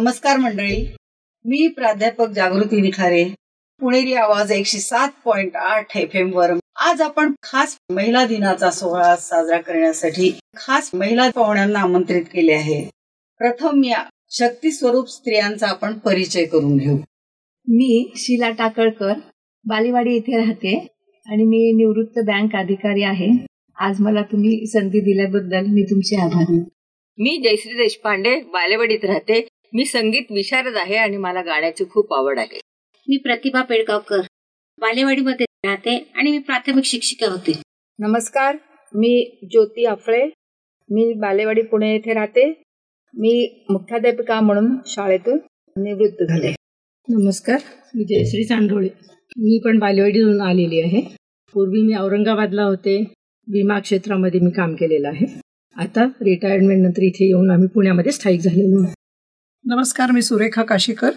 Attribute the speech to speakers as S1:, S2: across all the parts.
S1: नमस्कार मंडळी. मी प्राध्यापक जागृती निखारे पुणेरी आवाज एकशे सात पॉइंट आठ एफ एम वर. आज आपण खास महिला दिनाचा सोहळा साजरा करण्यासाठी खास महिला पाहुण्यांना आमंत्रित केले आहे. प्रथम या शक्ती स्वरूप स्त्रियांचा आपण परिचय करून घेऊ.
S2: मी शीला टाकळकर बालेवाडी येथे राहते आणि मी निवृत्त बँक अधिकारी आहे. आज मला तुम्ही संधी दिल्याबद्दल मी तुमचे आभारी. आहे.
S3: मी जयश्री देशपांडे बालेवाडीत राहते. मी संगीत विशारद आहे आणि मला गाण्याची खूप आवड आहे.
S4: मी प्रतिभा पेडगावकर. बालेवाडीमध्ये राहते आणि मी प्राथमिक शिक्षिका होते.
S5: नमस्कार मी ज्योती आफळे मी बालेवाडी पुणे येथे राहते. मी मुख्याध्यापिका म्हणून शाळेतून निवृत्त झाले.
S6: नमस्कार मी जयश्री चांडोळे मी पण बालेवाडीहून आलेली आहे. पूर्वी मी औरंगाबादला होते. विमा क्षेत्रामध्ये मी काम केलेलं आहे. आता रिटायरमेंट नंतर इथे येऊन आम्ही पुण्यामध्ये स्थायिक झालेलो आहे.
S7: नमस्कार मी Surekha Kashikar.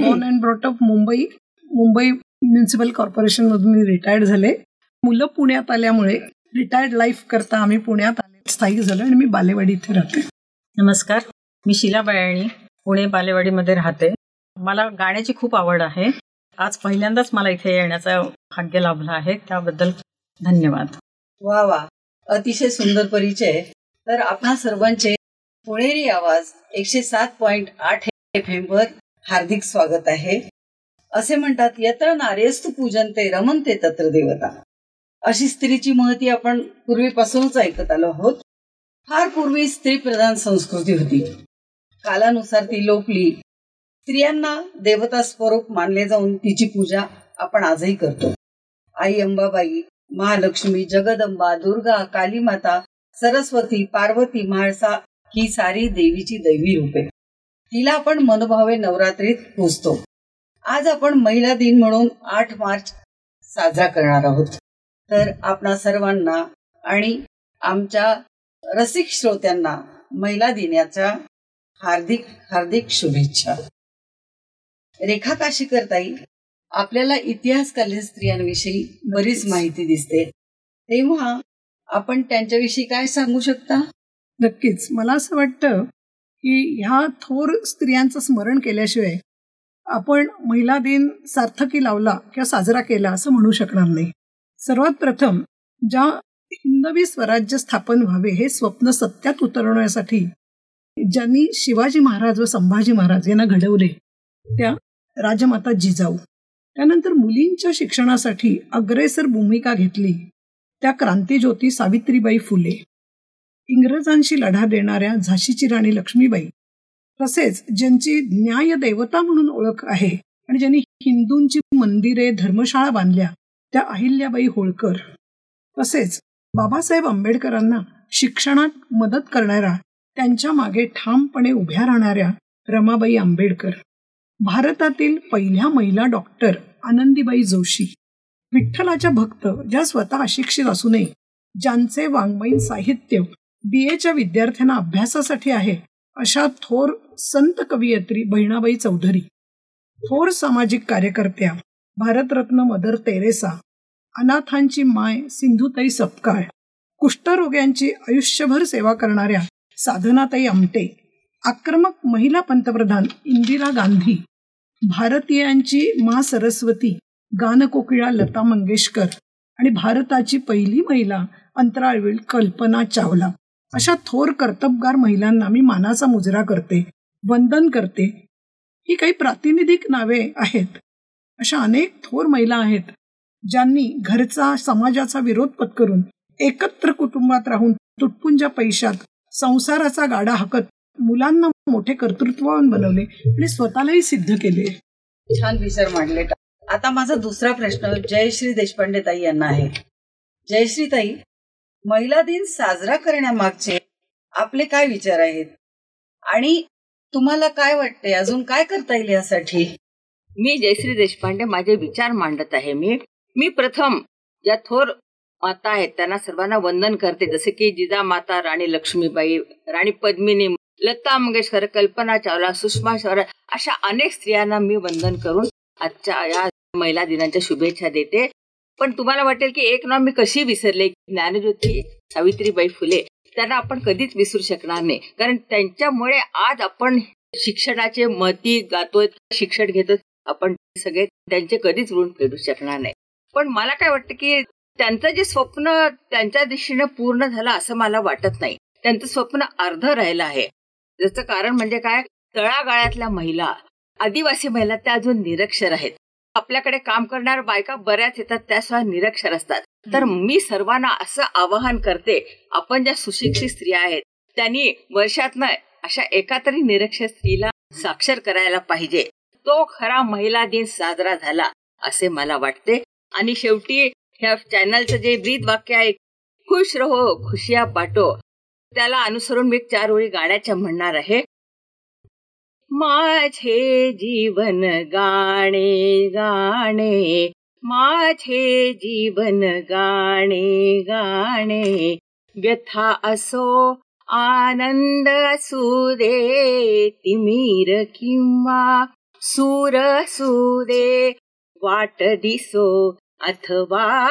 S7: Born and brought up Mumbai. Mumbai municipal corporation मधून मी रिटायर्ड झाले. मुलं पुण्यात आल्यामुळे रिटायर्ड लाईफ करता आम्ही पुण्यात आले. स्थायिक झालो आणि मी बालेवाडी इथे राहते.
S8: नमस्कार मी शीला बयाणी पुणे बालेवाडीमध्ये राहते. मला गाण्याची खूप आवड आहे. आज पहिल्यांदाच मला इथे येण्याचा भाग्य लाभला आहे. त्याबद्दल धन्यवाद.
S1: वा वा. अतिशय सुंदर परिचय. तर आपणा सर्वांचे पुणेरी आवाज एकशे सात पॉइंट आठ एफ एम वर हार्दिक स्वागत आहे. असे म्हणतात यत्र नार्यस्तु पूजन ते रमनते तत्र देवता. अशी स्त्रीची महती आपण पूर्वीपासूनच ऐकत आलो आहोत. फार पूर्वी स्त्री प्रधान संस्कृती होती. कालानुसार ती लोपली स्त्रियांना देवता स्वरूप मानले जाऊन तिची पूजा आपण आजही करतो. आई अंबाबाई महालक्ष्मी जगदंबा दुर्गा कालीमाता सरस्वती पार्वती म्हाळसा ही सारी देवीची दैवी रूपे. तिला आपण मनोभावे नवरात्रीत पूजतो. आज आपण महिला दिन म्हणून आठ मार्च साजरा करणार आहोत. तर आपणा सर्वांना आणि आमच्या रसिक श्रोत्यांना महिला दिनाच्या हार्दिक हार्दिक शुभेच्छा. रेखा काशीकर ताई आपल्याला इतिहासकालीन स्त्रियांविषयी बरीच माहिती दिसते. तेव्हा आपण त्यांच्याविषयी काय सांगू शकता?
S7: नक्कीच. मला असं वाटतं की ह्या थोर स्त्रियांचं स्मरण केल्याशिवाय आपण महिला दिन सार्थकी लावला किंवा साजरा केला असं म्हणू शकणार नाही. सर्वात प्रथम ज्या हिंदवी स्वराज्य स्थापन व्हावे हे स्वप्न सत्यात उतरवण्यासाठी ज्यांनी शिवाजी महाराज व संभाजी महाराज यांना घडवले त्या राजमाता जिजाऊ. त्यानंतर मुलींच्या शिक्षणासाठी अग्रेसर भूमिका घेतली त्या क्रांतीज्योती सावित्रीबाई फुले. इंग्रजांशी लढा देणाऱ्या झाशीची राणी लक्ष्मीबाई तसेच ज्यांची न्याय देवता म्हणून ओळख आहे आणि ज्यांनी हिंदूंची मंदिरे धर्मशाळा बांधल्या त्या अहिल्याबाई होळकर. तसेच बाबासाहेब आंबेडकरांना शिक्षणात मदत करणाऱ्या त्यांच्या मागे ठामपणे उभ्या राहणाऱ्या रमाबाई आंबेडकर. भारतातील पहिल्या महिला डॉक्टर आनंदीबाई जोशी. विठ्ठलाच्या भक्त ज्या स्वतः अशिक्षित असूनही ज्यांचे वाङ्मयीन साहित्य बी एच्या विद्यार्थ्यांना अभ्यासासाठी आहे अशा थोर संत कवयित्री बहिणाबाई चौधरी. थोर सामाजिक कार्यकर्त्या भारतरत्न मदर तेरेसा अनाथांची माय सिंधुताई सपकाळ कुष्ठरोग्यांची आयुष्यभर सेवा करणाऱ्या साधनाताई आमटे आक्रमक महिला पंतप्रधान इंदिरा गांधी भारतीयांची मा सरस्वती गानकोकिळा लता मंगेशकर आणि भारताची पहिली महिला अंतराळवीर कल्पना चावला. अशा थोर कर्तबगार महिलांना मी मानाचा मुजरा करते वंदन करते. ही काही प्रातिनिधिक नावे आहेत. अशा अनेक थोर महिला आहेत ज्यांनी घरचा समाजाचा विरोध पत्करून एकत्र कुटुंबात राहून तुटपुंजा पैशात संसाराचा गाडा हाकत मुलांना मोठे कर्तृत्ववान बनवले आणि स्वतःलाही सिद्ध केले.
S1: छान विचार मांडले. आता माझा दुसरा प्रश्न जयश्री देशपांडे ताई यांना आहे. जयश्री ताई महिला दिन साजरा करण्यामागचे आपले काय विचार आहेत? आणि तुम्हाला काय वाटते अजून काय करता येईल यासाठी?
S3: मी जयश्री देशपांडे माझे विचार मांडत आहे. मी मी प्रथम ज्या थोर माता आहेत त्यांना सर्वांना वंदन करते. जसे की जिजामाता राणी लक्ष्मीबाई राणी पद्मिनी लता मंगेशकर कल्पना चावला सुषमा स्वराज अशा अनेक स्त्रियांना मी वंदन करून आजच्या या महिला दिनाच्या शुभेच्छा देते. पण तुम्हाला वाटेल की एक नाव मी कशी विसरले ज्ञानज्योती सावित्रीबाई फुले त्यांना आपण कधीच विसरू शकणार नाही. कारण त्यांच्यामुळे आज आपण शिक्षणाचे मती गातोय शिक्षण घेतोय आपण सगळे त्यांचे कधीच ऋण फेडू शकणार नाही. पण मला काय वाटतं की त्यांचं जे स्वप्न त्यांच्या दिशेने पूर्ण झालं असं मला वाटत नाही. त्यांचं स्वप्न अर्ध राहिलं आहे. ज्याचं कारण म्हणजे काय? तळागाळातल्या महिला आदिवासी महिला त्या अजून निरक्षर आहेत. आपल्याकडे काम करणाऱ्या बायका बऱ्याच येतात त्या निरक्षर असतात. तर मी सर्वांना असं आवाहन करते आपण ज्या सुशिक्षित स्त्रिया आहेत त्यांनी वर्षातनं अशा एका तरी निरक्षर स्त्रीला साक्षर करायला पाहिजे. तो खरा महिला दिन साजरा झाला असे मला वाटते. आणि शेवटी ह्या चॅनलचं जे ब्रीद वाक्य आहे खुश रहो खुशिया बाटो त्याला अनुसरून मी चार ओळी गाण्याच्या म्हणणार आहे. माझे जीवन गाणे गाणे. माझे जीवन गाणे गाणे. व्यथा असो आनंद असू दे तिमीर किंवा सूर असू दे. वाट दिसो अथवा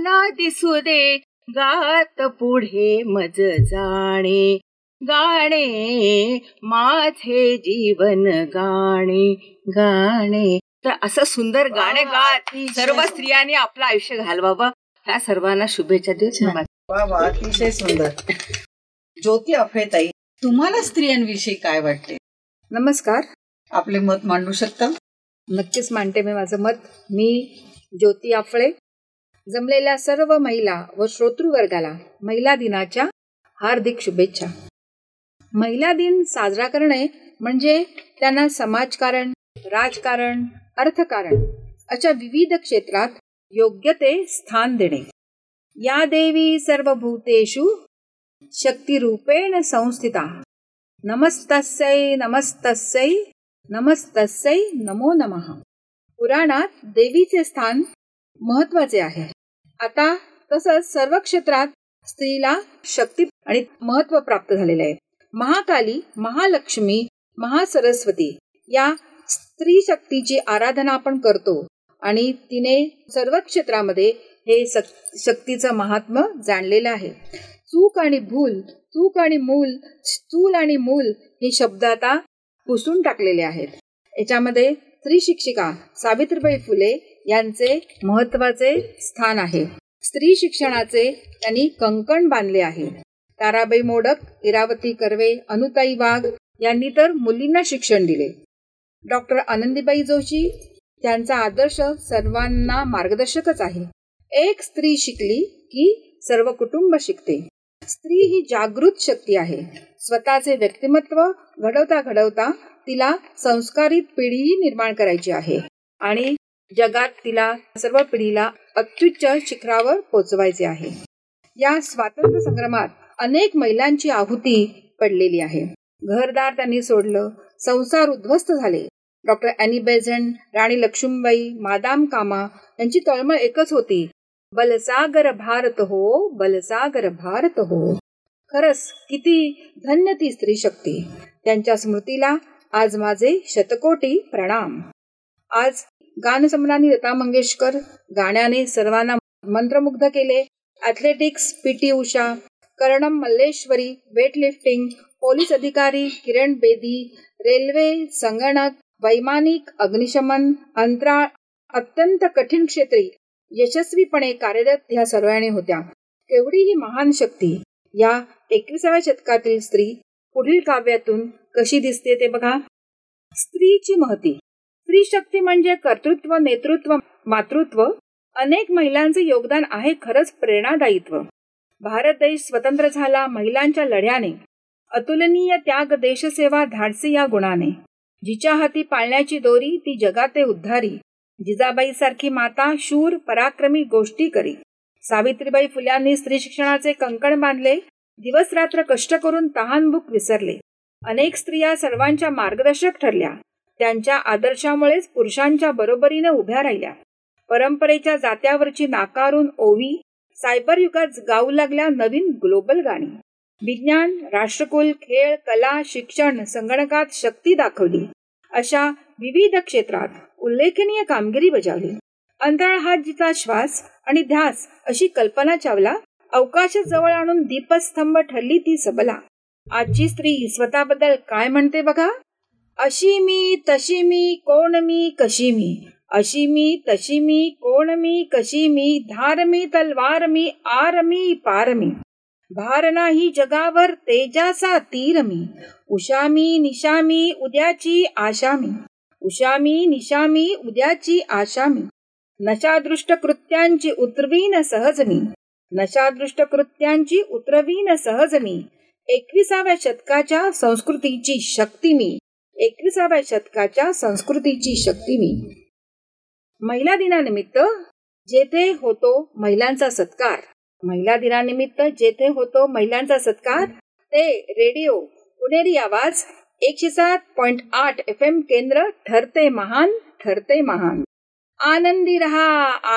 S3: ना दिसू दे गात पुढे मज जाणे. गाणे माझे जीवन गाणे गाणे. तर असं सुंदर गाणे गात सर्व स्त्रियांनी आपलं आयुष्य घालवावं. ह्या सर्वांना शुभेच्छा देऊ
S1: अतिशय सुंदर. ज्योती अफेताई तुम्हाला स्त्रियांविषयी काय वाटते?
S5: नमस्कार.
S1: आपले मत मांडू शकता?
S5: नक्कीच मांडते मी माझं मत. मी ज्योती आफळे. जमलेल्या सर्व महिला व श्रोतृवर्गाला महिला दिनाच्या हार्दिक शुभेच्छा. महिला दिन साजरा करणे म्हणजे त्यांना समाजकारण राजकारण अर्थकारण अशा विविध क्षेत्रात योग्य ते स्थान देणे. या देवी सर्वभूतेषु शक्तिरूपेण संस्थिता. नमस्तस्यै नमस्तस्यै नमस्तस्यै नमो नमः. पुराणात देवीचे स्थान महत्त्वाचे आहे. आता तसंच सर्व क्षेत्रात स्त्रीला शक्ती आणि महत्त्व प्राप्त झालेले आहे. महाकाली महालक्ष्मी महासरस्वती या स्त्री शक्तीची आराधना आपण करतो. आणि तिने सर्व क्षेत्रामध्ये हे शक्तीचं महात्म जाणलेलं आहे. चूक आणि भूल चूक आणि मूल चूल आणि मूल हे शब्द आता पुसून टाकलेले आहेत. याच्यामध्ये स्त्री शिक्षिका सावित्रीबाई फुले यांचे महत्त्वाचे स्थान आहे. स्त्री शिक्षणाचे त्यांनी कंकण बांधले आहे. ताराबाई मोडक इरावती कर्वे अनुताई वाघ यांनी तर मुलींना शिक्षण दिले. डॉक्टर आनंदीबाई जोशी त्यांचा आदर्श सर्वांना मार्गदर्शकच आहे. एक स्त्री शिकली की सर्व कुटुंब शिकते. स्त्री ही जागृत शक्ती आहे. स्वतःचे व्यक्तिमत्व घडवता घडवता तिला संस्कारित पिढीही निर्माण करायची आहे आणि जगात तिला सर्व पिढीला अत्युच्च शिखरावर पोचवायचे आहे. या स्वातंत्र्य संग्रामात अनेक महिलांची आहुती पडलेली आहे. घरदार त्यांनी सोडलं. संसार उद्ध्वस्त झाले. Doctor Annie Besant Rani Laxmibai madame Cama यांची तळमळ एकच होती. बलसागर भारत हो बलसागर भारत हो. खरंच किती धन्य ती स्त्री शक्ती. त्यांच्या स्मृतीला आज माझे शतकोटी प्रणाम. आज गानसम्राणी लता मंगेशकर गाण्याने सर्वांना मंत्रमुग्ध केले. Athletics P T Usha Karnam Malleswari weight lifting police अधिकारी किरण बेदी रेल्वे संगणक वैमानिक अग्निशमन अंतराळ अत्यंत कठीण क्षेत्री यशस्वीपणे कार्यरत ह्या सर्वांनी होत्या. केवढी ही महान शक्ती. या एकविसाव्या शतकातील स्त्री पुढील काव्यातून कशी दिसते ते बघा. स्त्रीची महती. स्त्री शक्ती म्हणजे कर्तृत्व नेतृत्व मातृत्व. अनेक महिलांचे योगदान आहे खरंच प्रेरणादायित्व. भारत देश स्वतंत्र झाला महिलांच्या लढ्याने. अतुलनीय त्याग देशसेवा धाडसी या गुणाने. जिच्या हाती पाळण्याची दोरी ती जगाते उद्धारी. जिजाबाई सारखी माता शूर पराक्रमी गोष्टी करी. सावित्रीबाई फुल्यांनी स्त्री शिक्षणाचे कंकण बांधले दिवस रात्र कष्ट करून तहानभूक विसरले. अनेक स्त्रिया सर्वांच्या मार्गदर्शक ठरल्या. त्यांच्या आदर्शामुळेच पुरुषांच्या बरोबरीने उभ्या राहिल्या. परंपरेच्या जात्यावरची नाकारून ओवी सायबर युगात गाऊ लागल्या नवीन ग्लोबल गाणी. विज्ञान राष्ट्रकुल खेळ कला शिक्षण संगणकात शक्ती दाखवली. अशा विविध क्षेत्रात उल्लेखनीय कामगिरी बजावली. अंतराळ हात जिचा श्वास आणि ध्यास अशी कल्पना चावला अवकाश जवळ आणून दीपस्तंभ ठरली ती सबला. आजची स्त्री स्वतःबद्दल काय म्हणते बघा? अशी मी तशी मी कोण मी कशी मी? अशी मी तशी मी कोण मी कशी मी धार मी तलवार मी आर मी पार मी भार नाही जगावर तेजाचा तीर मी उषा मी निशा मी उद्याची आशा मी उषा मी निशा मी उद्याची आशा मी नशादृष्ट कृत्यांची उतरवीन सहज मी नशादृष्ट कृत्यांची उतरवीन सहज मी एकविसाव्या शतकाच्या संस्कृतीची शक्ती मी एकविसाव्या शतकाच्या संस्कृतीची शक्ती मी महिला दिनानिमित्त जेथे होतो महिलांचा सत्कार. महिला दिनानिमित्त जेथे होतो महिलांचा सत्कार ते रेडिओ पुणेरी आवाज एकशे सात पॉइंट आठ एफ एम केंद्र ठरते महान ठरते महान. आनंदी रहा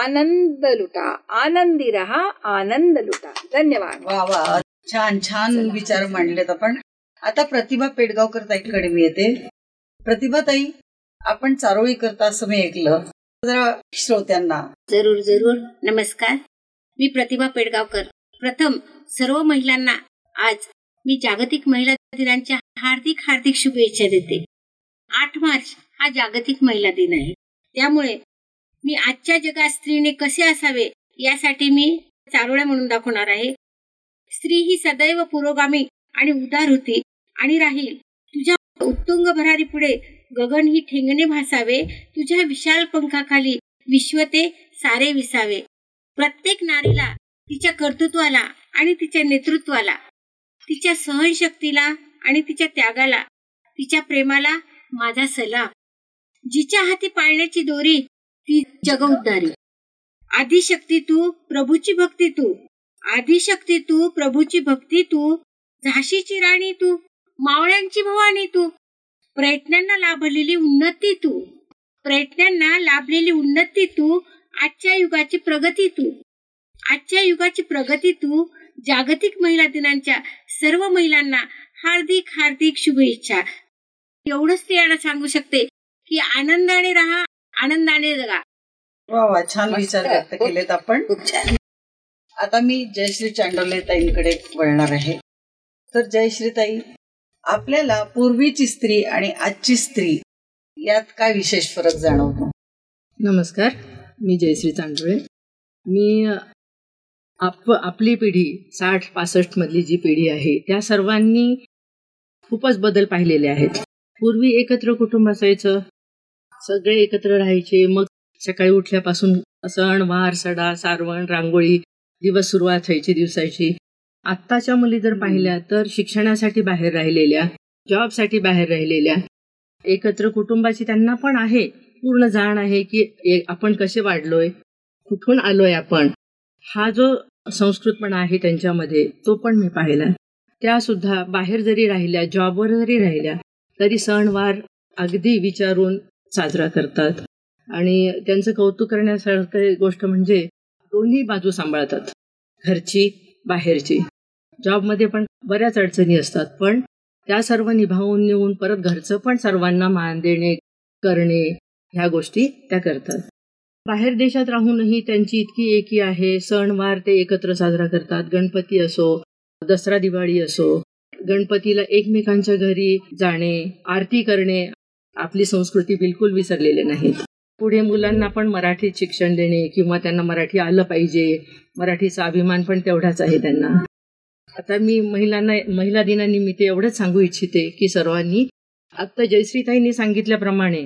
S5: आनंद लुटा आनंदी रहा आनंद लुटा. धन्यवाद.
S1: वा वा छान छान विचार मांडलेत आपण. आता प्रतिभा पेडगावकर ताईकडे मी येते. प्रतिभा ताई आपण चारोळी करता असं मी ऐकलं. श्रोत्यांना.
S4: जरूर जरूर. नमस्कार. मी प्रतिभा पेडगावकर. प्रथम सर्व महिलांना आज मी जागतिक महिला दिनांच्या हार्दिक हार्दिक शुभेच्छा देते. आठ मार्च हा जागतिक महिला दिन आहे. त्यामुळे मी आजच्या जगात स्त्रीने कसे असावे यासाठी मी चारोळ्या म्हणून दाखवणार आहे. स्त्री ही सदैव पुरोगामी आणि उदार होती आणि राहील. तुझ्या उत्तुंग भरारी पुढे गगन ही ठेंगणे भासावे तुझ्या विशाल पंखाखाली विश्वते सारे विसावे. प्रत्येक नारीला तिच्या कर्तृत्वाला आणि तिच्या नेतृत्वाला तिच्या सहनशक्तीला आणि तिच्या त्यागाला तिच्या प्रेमाला माझा सलाम. जिच्या हाती पाळण्याची दोरी ती जग उद्धारी आदिशक्ती तू प्रभूची भक्ती तू. आदिशक्ती तू प्रभूची भक्ती तू. झाशीची राणी तू मावळ्यांची भवानी तू. प्रयत्नांना लाभलेली उन्नती तू. प्रयत्नांना लाभलेली उन्नती तू आजच्या युगाची प्रगती तू. आजच्या युगाची प्रगती तू जागतिक महिला दिनांच्या सर्व महिलांना हार्दिक हार्दिक शुभेच्छा. एवढंच स्त्रियांना सांगू शकते की आनंदाने राहा आनंदाने जगा.
S1: वा वा छान विचार व्यक्त केलेत आपण.
S4: खूप छान.
S1: आता मी जयश्री चांडोले ताईंकडे वळणार आहे. तर जयश्री ताई आपल्याला पूर्वीची स्त्री आणि आजची स्त्री यात काय विशेष फरक जाणवतो?
S6: नमस्कार मी जयश्री तांडुळे मी आप आपली पिढी साठ पासष्ट मधली जी पिढी आहे त्या सर्वांनी खूपच बदल पाहिलेले आहेत. पूर्वी एकत्र कुटुंब असायचं सगळे एकत्र राहायचे मग सकाळी उठल्यापासून सण वार सडा सारवण रांगोळी दिवस सुरुवात व्हायची दिवसाची. आत्ताच्या मुली जर पाहिल्या तर शिक्षणासाठी बाहेर राहिलेल्या जॉबसाठी बाहेर राहिलेल्या एकत्र कुटुंबाची त्यांना पण आहे पूर्ण जाण आहे की आपण कसे वाढलोय कुठून आलोय आपण. हा जो संस्कृतपणा आहे त्यांच्यामध्ये तो पण मी पाहिला. त्या सुद्धा बाहेर जरी राहिल्या जॉबवर जरी राहिल्या तरी सणवार अगदी विचारून साजरा करतात. आणि त्यांचं कौतुक करण्यासारखं गोष्ट म्हणजे दोन्ही बाजू सांभाळतात घरची बाहेरची. जॉबमध्ये पण बऱ्याच अडचणी असतात. पण त्या सर्व निभावून नेऊन परत घरचं पण सर्वांना मान देणे करणे ह्या गोष्टी त्या करतात. बाहेर देशात राहूनही त्यांची इतकी एकी आहे. सणवार ते एकत्र साजरा करतात. गणपती असो दसरा दिवाळी असो गणपतीला एकमेकांच्या घरी जाणे आरती करणे आपली संस्कृती बिलकुल विसरलेले नाहीत. पुढे मुलांना पण मराठीत शिक्षण देणे किंवा त्यांना मराठी आलं पाहिजे. मराठीचा अभिमान पण तेवढाच आहे त्यांना. आता मी महिलांना महिला दिनानिमित्त एवढंच सांगू इच्छिते की सर्वांनी आत्ता जयश्रीताईंनी सांगितल्याप्रमाणे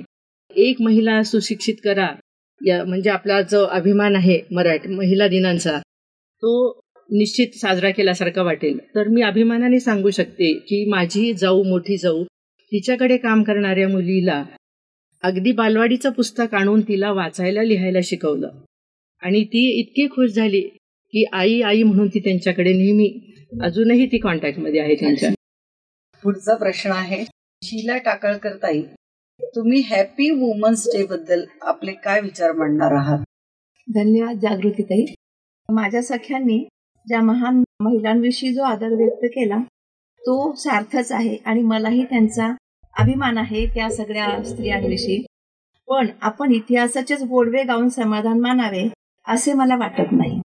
S6: एक महिला सुशिक्षित करा. या म्हणजे आपला जो अभिमान आहे मराठी महिला दिनांचा तो निश्चित साजरा केल्यासारखा वाटेल. तर मी अभिमानाने सांगू शकते की माझी जाऊ मोठी जाऊ तिच्याकडे काम करणाऱ्या मुलीला अगदी बालवाडीचं पुस्तक आणून तिला वाचायला लिहायला शिकवलं. आणि ती इतकी खुश झाली की आई आई म्हणून ती त्यांच्याकडे नेहमी अजूनही ती कॉन्टॅक्टमध्ये आहे त्यांच्या.
S1: पुढचा प्रश्न आहे शीला टाकळकर ताई तुम्ही हॅपी वुमन्स डे बद्दल आपले काय विचार मांडणार आहात?
S2: धन्यवाद जागृतीताई. माझ्या सख्यांनी ज्या महान महिलांविषयी जो आदर व्यक्त केला तो सार्थच आहे आणि मलाही त्यांचा अभिमान आहे त्या सगळ्या स्त्रियांविषयी. पण आपण इतिहासाचेच गोडवे गाऊन समाधान मानावे असे मला वाटत नाही.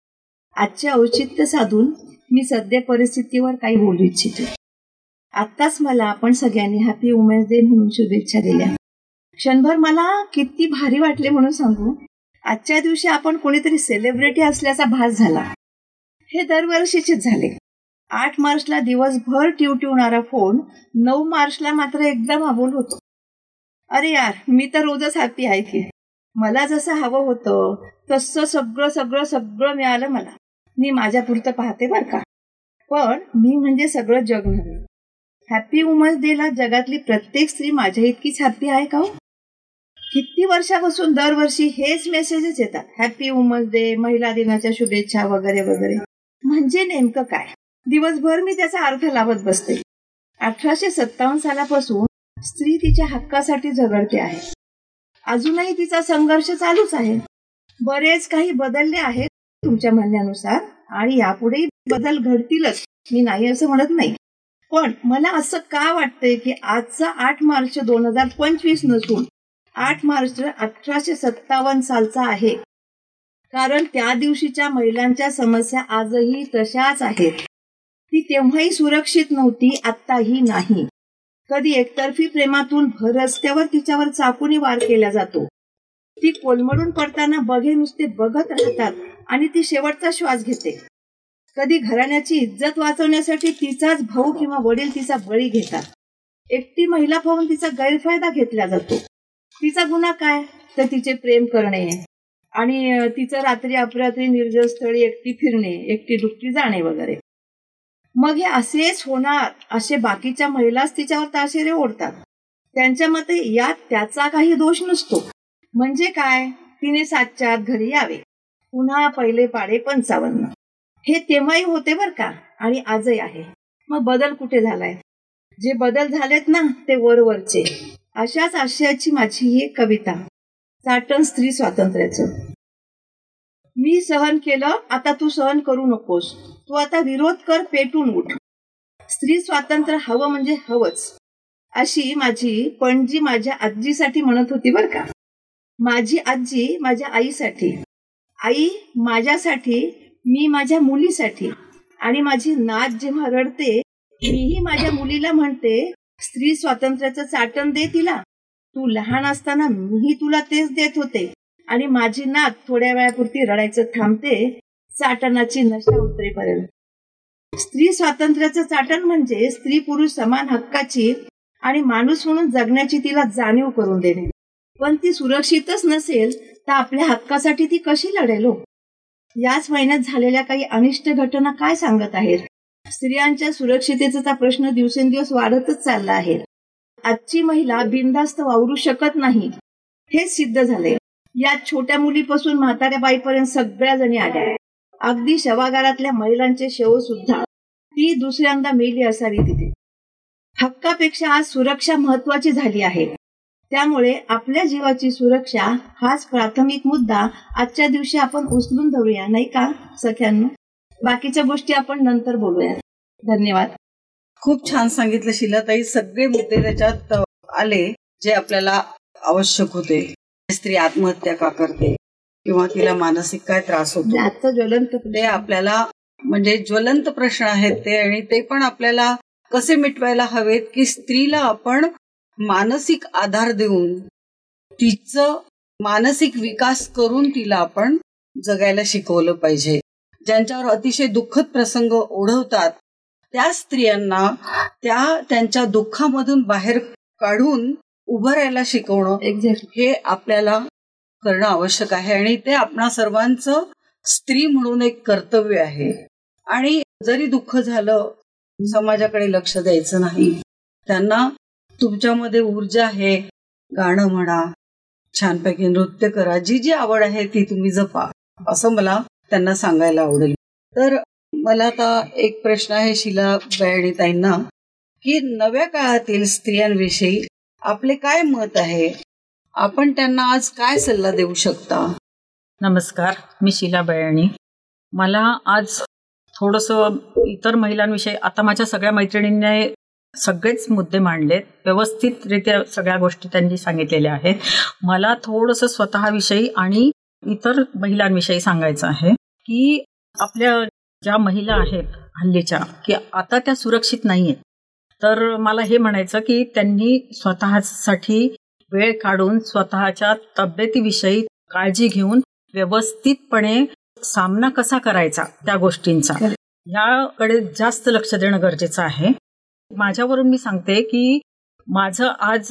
S2: आजचे औचित्य साधून मी सध्या परिस्थितीवर काही बोलू इच्छिते. आत्ताच मला आपण सगळ्यांनी हॅपी वुमेन्स डे म्हणून शुभेच्छा दिल्या. क्षणभर मला किती भारी वाटले म्हणून सांगू. आजच्या दिवशी आपण कोणीतरी सेलिब्रिटी असल्याचा भास झाला. हे दरवर्षीचेच झाले. आठ मार्चला दिवसभर टिवटिवणारा फोन नऊ मार्चला मात्र एकदम अबोल होतो. अरे यार मी तर रोजच हॅपी आहे की. मला जसं हवं होतं तसं सगळं सगळं सगळं मिळालं मला. मी माझ्या पुरतं पाहते बरं का. पण मी म्हणजे सगळं जग नव्हे हॅपी वुमन्स डेला जगातली प्रत्येक स्त्री माझ्या इतकीच हॅप्पी आहे का हो? किती वर्षापासून दरवर्षी हेच मेसेजेस येतात. हॅपी वुमन्स डे महिला दिनाच्या शुभेच्छा वगैरे वगैरे. म्हणजे नेमकं काय? दिवसभर मी त्याचा अर्थ लावत बसते. अठराशे सत्तावन्न सालापासून स्त्री तिच्या हक्कासाठी झगडते आहे. अजूनही तिचा संघर्ष चालूच आहे. बरेच काही बदलले आहेत तुमच्या म्हणण्यानुसार आणि यापुढेही बदल घडतीलच. मी नाही असं म्हणत नाही. पण मला असं का वाटतंय की आजचा आठ मार्च दोन हजार पंचवीस नसून आठ मार्च अठराशे सत्तावन्न सालचा आहे. कारण त्या दिवशीच्या महिलांच्या समस्या आजही तशाच आहेत. ती तेव्हाही सुरक्षित नव्हती आत्ताही नाही. कधी एकतर्फी प्रेमातून भर रस्त्यावर तिच्यावर चाकूने वार केला जातो. ती कोलमडून पडताना बघे नुसते बघत राहतात आणि ती शेवटचा श्वास घेते. कधी घराण्याची इज्जत वाचवण्यासाठी तिचाच भाऊ किंवा वडील तिचा बळी घेतात. एकटी महिला पाहून तिचा गैरफायदा घेतला जातो. तिचा गुन्हा काय? तर तिचे प्रेम करणे आणि तिचं रात्री अपरात्री निर्जल स्थळी एकटी फिरणे एकटी दुकटी जाणे वगैरे. मग हे असेच होणार असे बाकीच्या महिलाच तिच्यावर ताशेरे ओढतात. त्यांच्या मते यात त्याचा काही दोष नसतो. म्हणजे काय? तिने सातच्या आत घरी यावे. पुन्हा पहिले पाडे पंचावन्न. हे तेव्हाही होते बर का? आणि आजही आहे. मग बदल कुठे झालाय? जे बदल झालेत ना ते वरवरचे. अशाच आशयाची माझी ही कविता. चाटण स्त्री स्वातंत्र्याचं. मी सहन केलं आता तू सहन करू नकोस. तू आता विरोध कर पेटून उठ. स्त्री स्वातंत्र्य हवं म्हणजे हवंच. अशी माझी पणजी माझ्या आजीसाठी म्हणत होती बर का? माझी आजी माझ्या आईसाठी. आई माझ्यासाठी मी माझ्या मुलीसाठी. आणि माझी नात जेव्हा रडते मीही माझ्या मुलीला म्हणते स्त्री स्वातंत्र्याचं चाटण दे तिला. तू लहान असताना मीही तुला तेच देत होते. आणि माझी नात थोड्या वेळापुरती रडायचं थांबते चाटणाची नशा उतरेपर्यंत. स्त्री स्वातंत्र्याचं चाटण म्हणजे स्त्री पुरुष समान हक्काची आणि माणूस म्हणून जगण्याची तिला जाणीव करून देणे. पण ती सुरक्षितच नसेल तर आपल्या हक्कासाठी ती कशी लढेल हो? याच महिन्यात झालेल्या काही अनिष्ट घटना काय सांगत आहेत? स्त्रियांच्या सुरक्षिततेचा प्रश्न दिवसेंदिवस वाढतच चालला आहे. आजची महिला बिनधास्त वावरू शकत नाही. हेच सिद्ध झाले यात छोट्या मुलीपासून म्हाताऱ्या बाईपर्यंत सगळ्या जणी आल्या. अगदी शवागारातल्या महिलांचे शव सुद्धा. ती दुसऱ्यांदा मेली असावी तिथे. हक्कापेक्षा आज सुरक्षा महत्वाची झाली आहे. त्यामुळे आपल्या जीवाची सुरक्षा हाच प्राथमिक मुद्दा आजच्या दिवशी आपण उचलून धरूया नाही का सख्यांना? बाकीच्या गोष्टी आपण नंतर बोलूया धन्यवाद.
S1: खूप छान सांगितलं शिलाताई. सगळे मुद्दे त्याच्यात आले जे आपल्याला आवश्यक होते. स्त्री आत्महत्या का करते? किंवा तिला मानसिक काय त्रास होतो?
S2: आजचा ज्वलंत
S1: ते आपल्याला म्हणजे ज्वलंत प्रश्न आहेत ते आणि ते पण आपल्याला कसे मिटवायला हवेत की स्त्रीला आपण मानसिक आधार देऊन तिचं मानसिक विकास करून तिला आपण जगायला शिकवलं पाहिजे. ज्यांच्यावर अतिशय दुःखद प्रसंग ओढवतात त्या स्त्रियांना त्या त्यांच्या दुःखामधून बाहेर काढून उभं राहायला शिकवणं
S2: एक्झॅक्ट
S1: हे आपल्याला करणं आवश्यक आहे आणि ते आपणा सर्वांचं स्त्री म्हणून एक कर्तव्य आहे. आणि जरी दुःख झालं समाजाकडे लक्ष द्यायचं नाही त्यांना तुमच्यामध्ये ऊर्जा आहे. गाणं म्हणा छानपैकी नृत्य करा जी जी आवड आहे ती तुम्ही जपा असं मला त्यांना सांगायला आवडेल. तर मला आता एक प्रश्न आहे शिला ताईंना की नव्या काळातील स्त्रियांविषयी आपले काय मत आहे? आपण त्यांना आज काय सल्ला देऊ शकता?
S8: नमस्कार मी शिला बयाणी मला आज थोडंसं इतर महिलांविषयी आता माझ्या सगळ्या मैत्रिणींनी सगळेच मुद्दे मांडलेत. व्यवस्थितरित्या सगळ्या गोष्टी त्यांनी सांगितलेल्या आहेत. मला थोडंसं स्वतःविषयी आणि इतर महिलांविषयी सांगायचं आहे की आपल्या ज्या महिला आहेत हल्लीच्या की आता त्या सुरक्षित नाही आहेत तर मला हे म्हणायचं की त्यांनी स्वतःसाठी वेळ काढून स्वतःच्या तब्येतीविषयी काळजी घेऊन व्यवस्थितपणे सामना कसा करायचा त्या गोष्टींचा. याकडे जास्त लक्ष देणं गरजेचं आहे. माझ्यावरून मी सांगते की माझं आज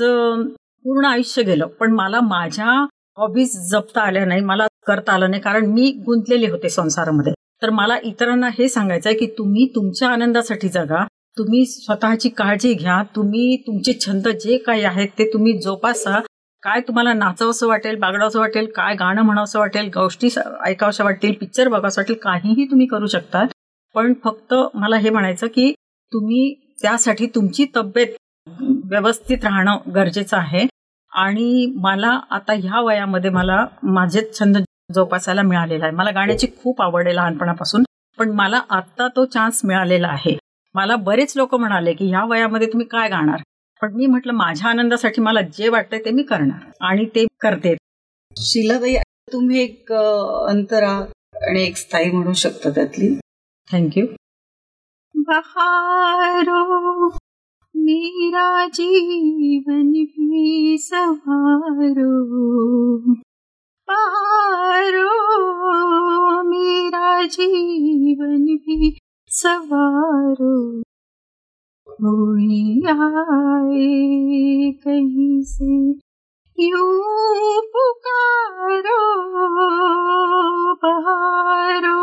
S8: पूर्ण आयुष्य गेलं पण मला माझ्या हॉबीज जपता आल्या नाही मला करता आलं नाही कारण मी गुंतलेले होते संसारामध्ये. तर मला इतरांना हे सांगायचं आहे की तुम्ही तुमच्या आनंदासाठी जगा तुम्ही स्वतःची काळजी घ्या तुम्ही तुमचे छंद जे काही आहेत ते तुम्ही जोपासा. काय तुम्हाला नाचावंसं वाटेल बागडावंसं वाटेल काय गाणं म्हणावंसं वाटेल गोष्टी ऐकावंसं वाटतील पिक्चर बघावं वाटेल काहीही तुम्ही करू शकता. पण फक्त मला हे म्हणायचं की तुम्ही त्यासाठी तुमची तब्येत व्यवस्थित राहणं गरजेचं आहे. आणि मला आता ह्या वयामध्ये मला माझे छंद जोपासायला मिळालेला आहे. मला गाण्याची खूप आवड आहे लहानपणापासून पण मला आत्ता तो चान्स मिळालेला आहे. मला बरेच लोक म्हणाले की ह्या वयामध्ये तुम्ही काय गाणार? पण मी म्हटलं माझ्या आनंदासाठी मला जे वाटतंय ते मी करणार आणि ते करते.
S1: शिलाबाई तुम्ही एक अंतरा आणि एक स्थायी म्हणू शकता त्यातली.
S8: थँक्यू
S9: बहारो मेरा जीवन भी सवारो पारो मेरा जीवन भी सवारो कोई आए कहीं से यूं पुकारो बहारो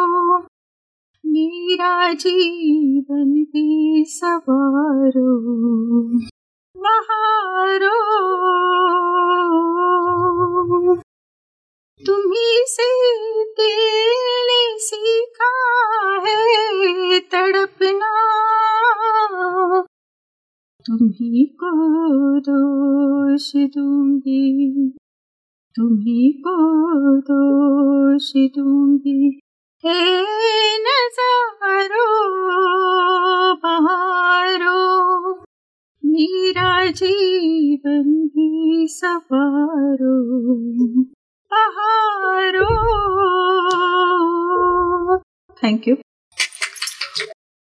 S9: मेरा जीवन भी सवारो बहारो। तुम्ही से दिल ने सीखा है तड़पना। तुम्ही को दोष दूंगी तुम्ही को दोष दूंगी। हे नजारो बहारो मेरा जीवन भी सवारो बहारो
S8: थँक्यू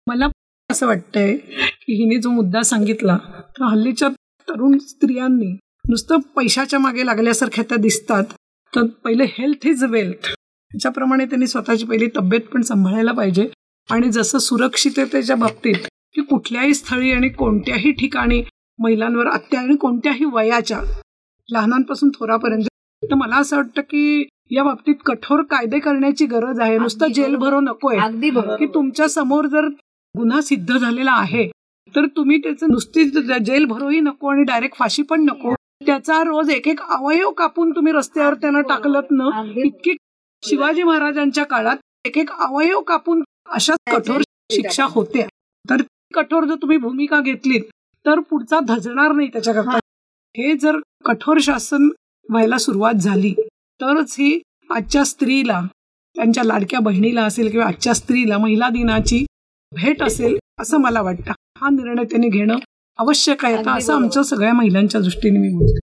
S7: मला असं वाटतंय की हिने जो मुद्दा सांगितला तर हल्लीच्या तरुण स्त्रियांनी नुसतं पैशाच्या मागे लागल्यासारख्या त्या दिसतात. तर पहिले हेल्थ इज वेल्थ त्याच्याप्रमाणे त्यांनी स्वतःची पहिली तब्येत पण सांभाळायला पाहिजे. आणि जसं सुरक्षिततेच्या बाबतीत की कुठल्याही स्थळी आणि कोणत्याही ठिकाणी महिलांवर अत्या आणि कोणत्याही वयाच्या लहानांपासून थोरापर्यंत तर मला असं वाटतं की या बाबतीत कठोर कायदे करण्याची गरज आहे. नुसतं जेल भरो नकोय. की तुमच्यासमोर जर गुन्हा सिद्ध झालेला आहे तर तुम्ही त्याचं नुसतीच जेल भरोही नको आणि डायरेक्ट फाशी पण नको. त्याचा रोज एक एक अवयव कापून तुम्ही रस्त्यावर त्यांना टाकलत ना इतकी शिवाजी महाराजांच्या काळात एक एक अवयव कापून अशा कठोर शिक्षा होत्या तर ती कठोर जर तुम्ही भूमिका घेतलीत तर पुढचा धजणार नाही त्याच्याकरता. हे. जर कठोर शासन व्हायला सुरुवात झाली तरच ही आजच्या स्त्रीला त्यांच्या लाडक्या बहिणीला असेल किंवा आजच्या स्त्रीला महिला दिनाची भेट असेल असं मला वाटतं. हा निर्णय त्यांनी घेणं आवश्यक आहे.
S2: अगदी
S7: असं. आमच्या सगळ्या महिलांच्या दृष्टीने मी बोलते.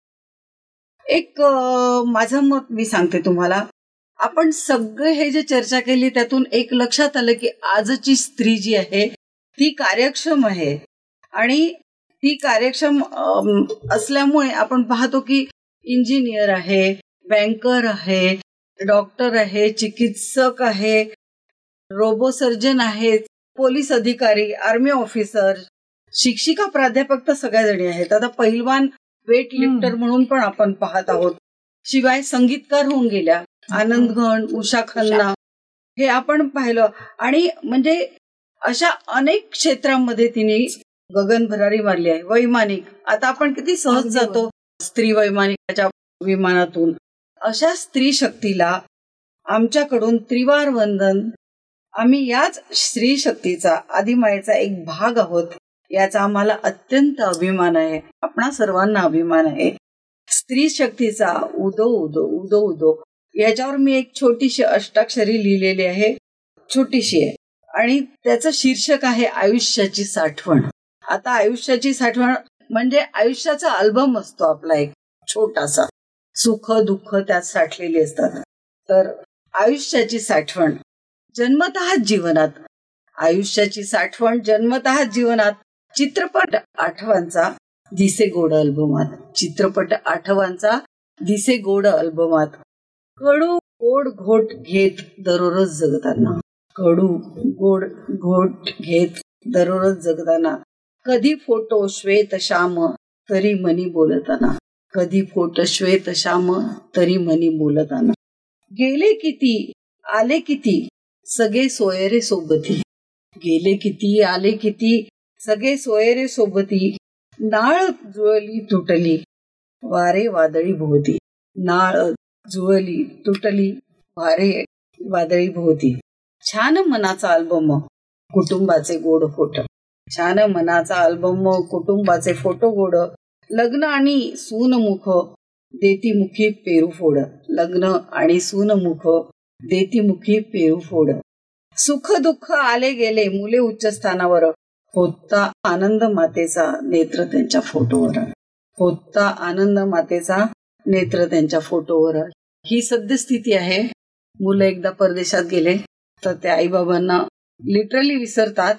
S1: एक माझं मत मी सांगते तुम्हाला. आपण सगळे हे जे चर्चा केली त्यातून एक लक्षात आलं की आजची स्त्री जी आहे ती कार्यक्षम आहे. आणि ती कार्यक्षम असल्यामुळे आपण पाहतो की इंजिनियर आहे बँकर आहे डॉक्टर आहे चिकित्सक आहे रोबो सर्जन आहेत पोलीस अधिकारी आर्मी ऑफिसर शिक्षिका प्राध्यापक तर सगळ्या जणी आहेत. आता पहिलवान वेट लिफ्टर म्हणून पण आपण पाहत आहोत. शिवाय संगीतकार होऊन गेल्या. आनंद घण उषा खन्ना. हे आपण पाहिलं. आणि म्हणजे अशा अनेक क्षेत्रांमध्ये तिने गगन भरारी मारली आहे. वैमानिक. आता आपण किती सहज जातो स्त्री वैमानिकाच्या विमानातून. अशा स्त्री शक्तीला आमच्याकडून त्रिवार वंदन. आम्ही याच स्त्री शक्तीचा आदिमायेचा एक भाग आहोत याचा आम्हाला अत्यंत अभिमान आहे. आपणा सर्वांना अभिमान आहे. स्त्री शक्तीचा उदो उदो उदो उदो. याच्यावर मी एक छोटीशी अष्टाक्षरी लिहिलेली आहे. छोटीशी आहे. आणि त्याचं शीर्षक आहे आयुष्याची साठवण. आता आयुष्याची साठवण म्हणजे आयुष्याचा अल्बम असतो आपला एक छोटासा. सुख दुःख त्यात साठलेली असतात. तर आयुष्याची साठवण जन्मतःच जीवनात. आयुष्याची साठवण जन्मतःच जीवनात. चित्रपट आठवांचा दिसे गोड अल्बमात चित्रपट आठवांचा दिसे गोड अल्बमात कडू गोड घोट घेत दररोज जगताना. कडू गोड घोट घेत दररोज जगताना. कधी फोटो श्वेत श्याम तरी मनी बोलताना. कधी फोटो श्वेत श्याम तरी मनी बोलताना. गेले किती आले किती सगळे सोयरे सोबती. गेले किती आले किती सगळे सोयरे सोबती. नाळ जुळली तुटली वारे वादळी भोवती. नाळ जुळली तुटली वारे वादळी भोवती. छान मनाचा अल्बम कुटुंबाचे गोड फोटो. छान मनाचा अल्बम कुटुंबाचे फोटो गोड. लग्न आणि सूनमुख देती मुखी पेरू फोड. लग्न आणि सूनमुख देती मुखी पेरू फोड. सुख दुःख आले गेले मुले उच्च स्थानावर. होता आनंद मातेचा नेत्र त्यांच्या फोटोवर. होता आनंद मातेचा नेत्र त्यांच्या फोटोवर. ही सद्यस्थिती आहे. मुलं एकदा परदेशात गेले तर ते आईबाबांना लिटरली विसरतात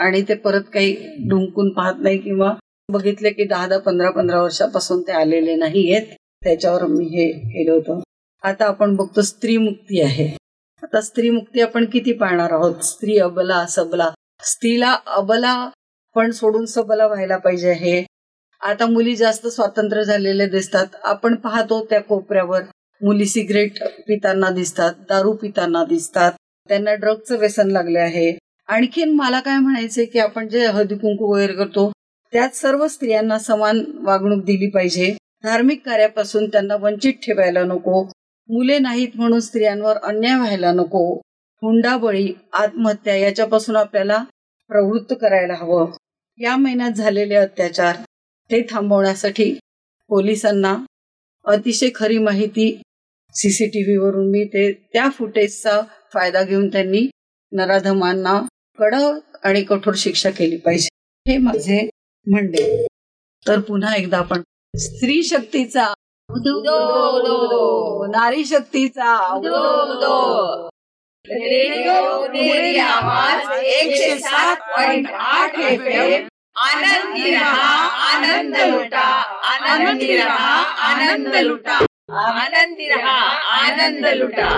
S1: आणि ते परत काही ढुंकून पाहत नाही किंवा बघितले की दहा दहा पंधरा पंधरा वर्षापासून ते आलेले नाहीयेत. त्याच्यावर मी हे केलं होतं. आता आपण बघतो स्त्री मुक्ती आहे. आता स्त्री मुक्ती आपण किती पाळणार आहोत? स्त्री अबला सबला. स्त्रीला अबला पण सोडून सबला व्हायला पाहिजे हे. आता मुली जास्त स्वातंत्र्य झालेले दिसतात. आपण पाहतो त्या कोपऱ्यावर. मुली सिगरेट पिताना दिसतात दारू पिताना दिसतात त्यांना ड्रगचं व्यसन लागले आहे. आणखीन मला काय म्हणायचंय की आपण जे हळदी कुंकू वगैरे करतो त्यात सर्व स्त्रियांना समान वागणूक दिली पाहिजे. धार्मिक कार्यापासून त्यांना वंचित ठेवायला नको. मुले नाहीत म्हणून स्त्रियांवर अन्याय व्हायला नको. हुंडाबळी आत्महत्या याच्यापासून आपल्याला प्रवृत्त करायला हवं. या महिन्यात झालेले अत्याचार ते थांबवण्यासाठी पोलिसांना अतिशय खरी माहिती सीसीटीव्ही वरून मी ते त्या फुटेजचा फायदा घेऊन त्यांनी नराधमांना कडक आणि कठोर शिक्षा केली पाहिजे. हे माझे म्हणणे. तर पुन्हा एकदा आपण स्त्री शक्तीचा नारी शक्तीचा
S3: एकशे सात पॉईंट आठ आनंदी रहा आनंद लुटा आनंदी रहा आनंद लुटा. आनंदी रहा आनंद लुटा.